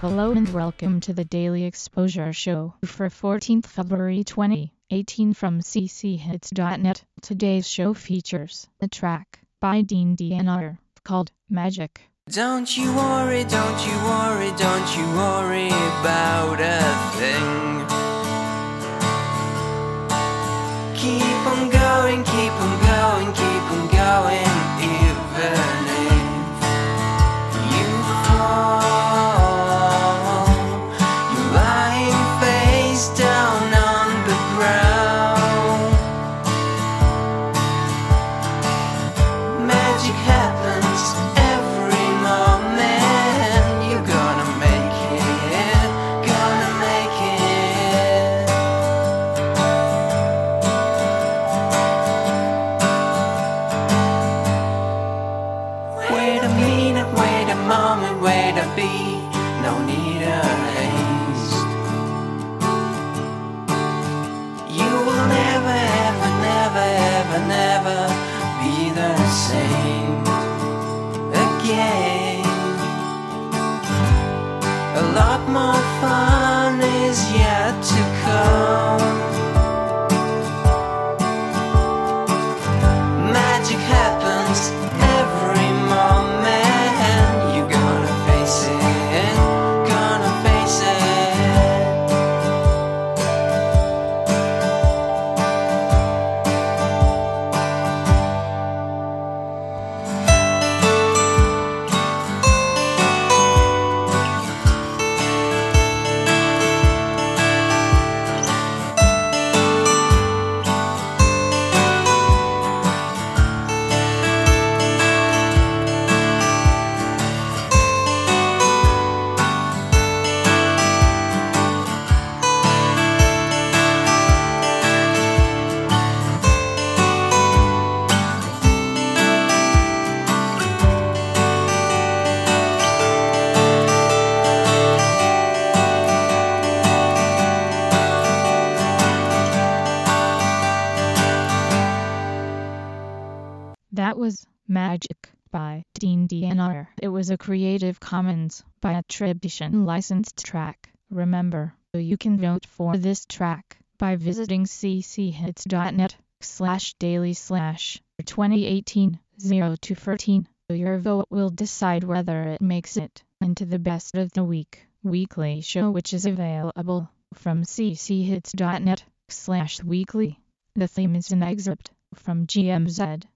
Hello and welcome to the Daily Exposure Show for 14th February 2018 from cchits.net. Today's show features a track by Dean DNR called Magic. Don't you worry, don't you worry, don't you worry about a thing. Keep on going, keep on beat. No need a haste. You will never, ever, never, ever, never be the same again. A lot more fun That was Magic by Dean DNR. It was a Creative Commons by attribution licensed track. Remember, you can vote for this track by visiting cchits.net slash daily slash 2018 0213. Your vote will decide whether it makes it into the best of the week weekly show which is available from cchits.net slash weekly. The theme is an excerpt from GMZ